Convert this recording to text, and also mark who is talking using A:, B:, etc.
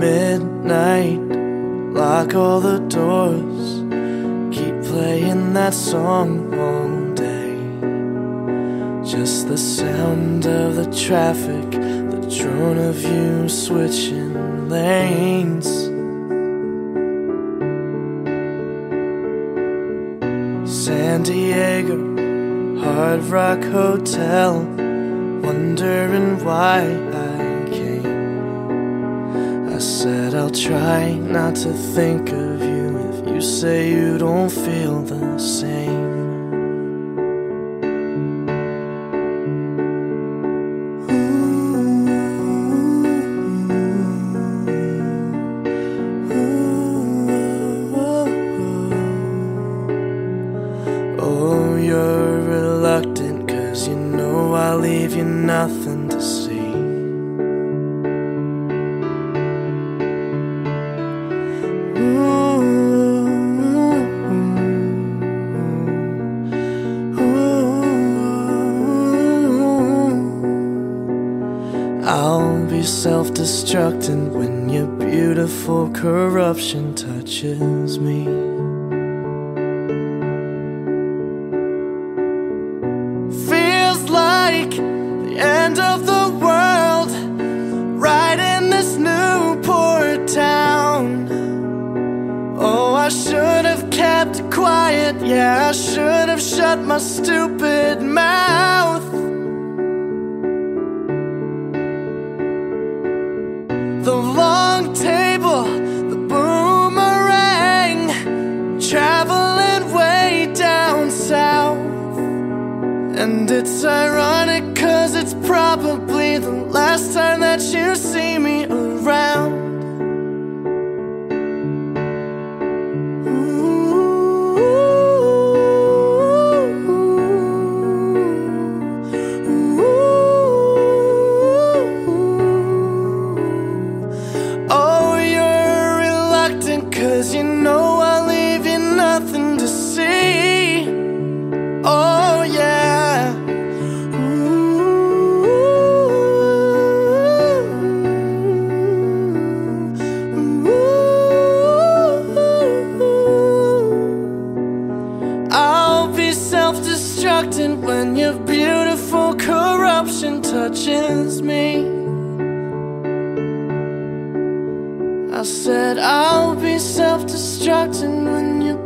A: midnight. Lock all the doors. Keep playing that song all day. Just the sound of the traffic, the drone of you switching lanes. San Diego, Hard Rock Hotel, wondering why said I'll try not to think of you if you say you don't feel the same. Ooh, ooh, Oh, you're reluctant, cause you know I'll leave you nothing to see. Be self destructing when your beautiful corruption touches me. Feels like the end of the world, right in this Newport town. Oh, I should have kept quiet, yeah, I should have shut my stupid mouth. And it's ironic, cause it's probably the last time that you see me when your beautiful corruption touches me. I said I'll be self destructing when beautiful